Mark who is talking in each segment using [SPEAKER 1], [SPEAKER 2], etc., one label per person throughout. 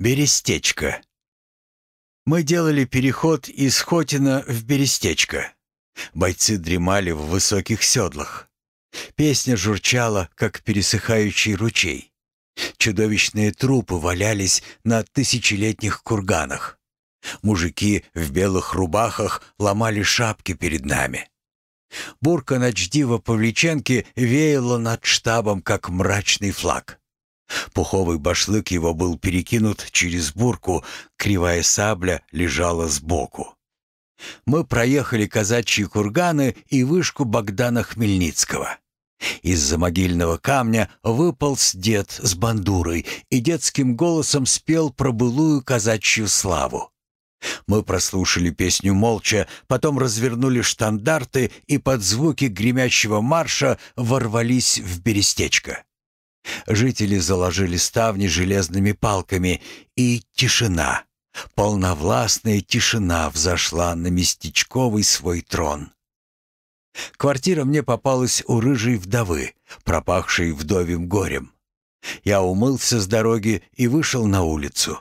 [SPEAKER 1] Берестечко. Мы делали переход из Хотина в Берестечко. Бойцы дремали в высоких седлах. Песня журчала, как пересыхающий ручей. Чудовищные трупы валялись на тысячелетних курганах. Мужики в белых рубахах ломали шапки перед нами. Бурка ночдива Павличенки веяла над штабом, как мрачный флаг. Пуховый башлык его был перекинут через бурку, кривая сабля лежала сбоку. Мы проехали казачьи курганы и вышку Богдана Хмельницкого. Из-за могильного камня выполз дед с бандурой и детским голосом спел про былую казачью славу. Мы прослушали песню молча, потом развернули штандарты и под звуки гремящего марша ворвались в берестечко. Жители заложили ставни железными палками, и тишина, полновластная тишина взошла на местечковый свой трон. Квартира мне попалась у рыжей вдовы, пропахшей вдовим горем. Я умылся с дороги и вышел на улицу.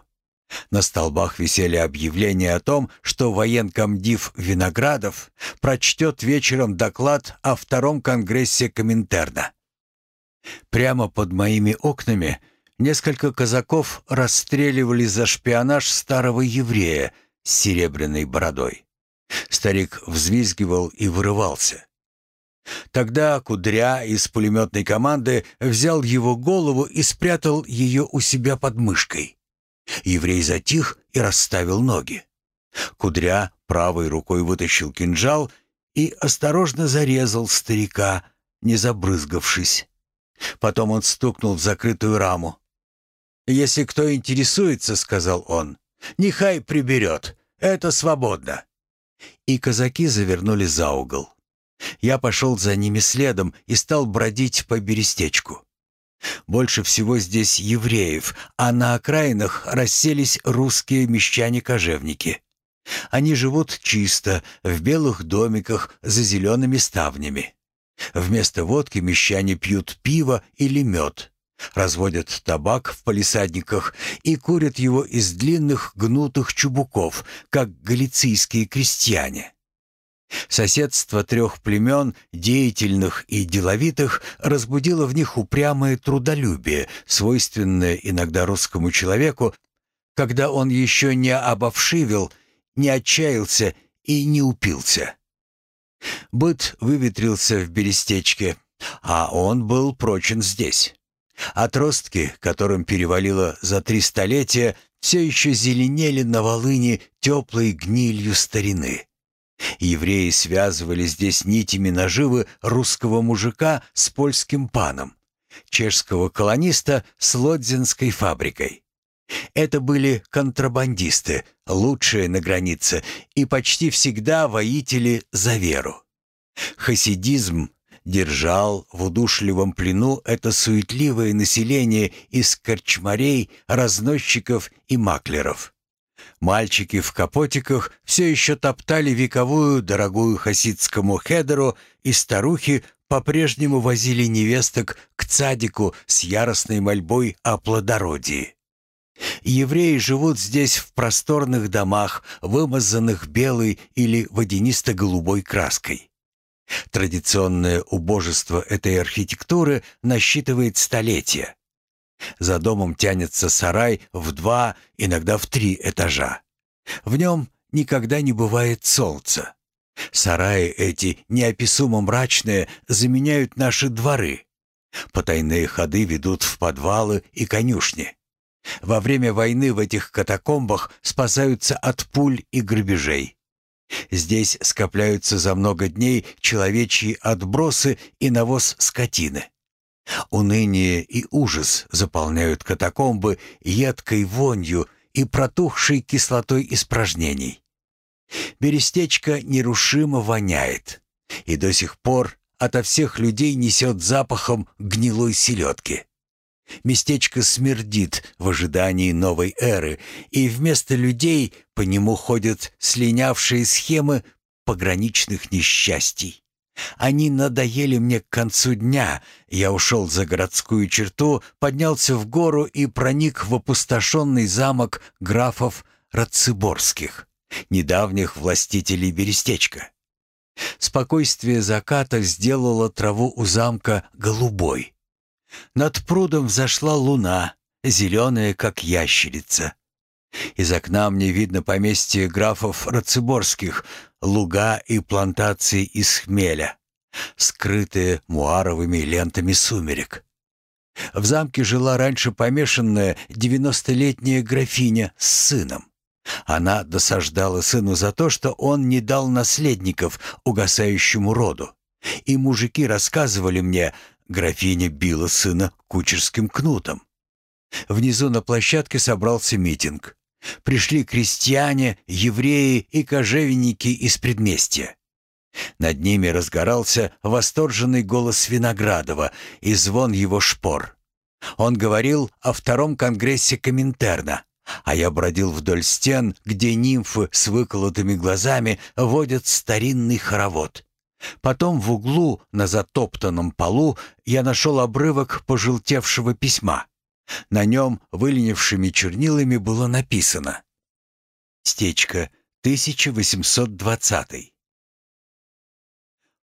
[SPEAKER 1] На столбах висели объявления о том, что военкомдив Виноградов прочтет вечером доклад о втором конгрессе Коминтерна. Прямо под моими окнами несколько казаков расстреливали за шпионаж старого еврея с серебряной бородой. Старик взвизгивал и вырывался. Тогда Кудря из пулеметной команды взял его голову и спрятал ее у себя под мышкой. Еврей затих и расставил ноги. Кудря правой рукой вытащил кинжал и осторожно зарезал старика, не забрызгавшись. Потом он стукнул в закрытую раму. «Если кто интересуется, — сказал он, — нехай приберет, это свободно». И казаки завернули за угол. Я пошел за ними следом и стал бродить по берестечку. Больше всего здесь евреев, а на окраинах расселись русские мещане-кожевники. Они живут чисто, в белых домиках за зелеными ставнями. Вместо водки мещане пьют пиво или мед, разводят табак в палисадниках и курят его из длинных гнутых чубуков, как галицийские крестьяне. Соседство трех племен, деятельных и деловитых, разбудило в них упрямое трудолюбие, свойственное иногда русскому человеку, когда он еще не обовшивил, не отчаялся и не упился. Быт выветрился в берестечке, а он был прочен здесь. Отростки, которым перевалило за три столетия, все еще зеленели на волыне теплой гнилью старины. Евреи связывали здесь нитями наживы русского мужика с польским паном, чешского колониста с лодзинской фабрикой. Это были контрабандисты, лучшие на границе и почти всегда воители за веру. Хасидизм держал в удушливом плену это суетливое население из корчмарей, разносчиков и маклеров. Мальчики в капотиках все еще топтали вековую дорогую хасидскому хедеру, и старухи по-прежнему возили невесток к цадику с яростной мольбой о плодородии. Евреи живут здесь в просторных домах, вымазанных белой или водянисто-голубой краской. Традиционное убожество этой архитектуры насчитывает столетия. За домом тянется сарай в два, иногда в три этажа. В нем никогда не бывает солнца. Сараи эти, неописуемо мрачные, заменяют наши дворы. Потайные ходы ведут в подвалы и конюшни. Во время войны в этих катакомбах спасаются от пуль и грабежей. Здесь скопляются за много дней человечьи отбросы и навоз скотины. Уныние и ужас заполняют катакомбы едкой вонью и протухшей кислотой испражнений. Берестечко нерушимо воняет, и до сих пор ото всех людей несет запахом гнилой селедки. Местечко смердит в ожидании новой эры, и вместо людей по нему ходят слинявшие схемы пограничных несчастий. Они надоели мне к концу дня. Я ушел за городскую черту, поднялся в гору и проник в опустошенный замок графов Рациборских, недавних властителей Берестечка. Спокойствие заката сделало траву у замка голубой. Над прудом взошла луна, зеленая, как ящерица. Из окна мне видно поместье графов Рациборских, луга и плантации из хмеля, скрытые муаровыми лентами сумерек. В замке жила раньше помешанная девяностолетняя графиня с сыном. Она досаждала сыну за то, что он не дал наследников угасающему роду. И мужики рассказывали мне, графиня била сына кучерским кнутом. Внизу на площадке собрался митинг. Пришли крестьяне, евреи и кожевенники из предместья. Над ними разгорался восторженный голос Виноградова и звон его шпор. Он говорил о втором конгрессе Коминтерна, а я бродил вдоль стен, где нимфы с выколотыми глазами водят старинный хоровод. Потом в углу на затоптанном полу я нашел обрывок пожелтевшего письма. На нем выленившими чернилами было написано «Стечка, 1820».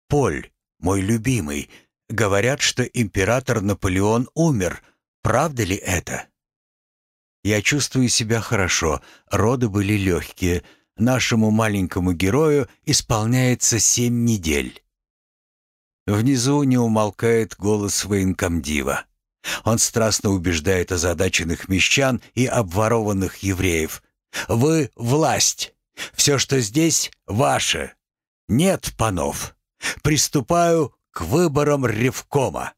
[SPEAKER 1] «Поль, мой любимый, говорят, что император Наполеон умер. Правда ли это?» «Я чувствую себя хорошо, роды были легкие. Нашему маленькому герою исполняется семь недель». Внизу не умолкает голос военкомдива. Он страстно убеждает озадаченных мещан и обворованных евреев. «Вы — власть. Все, что здесь, ваше. Нет панов. Приступаю к выборам Ревкома.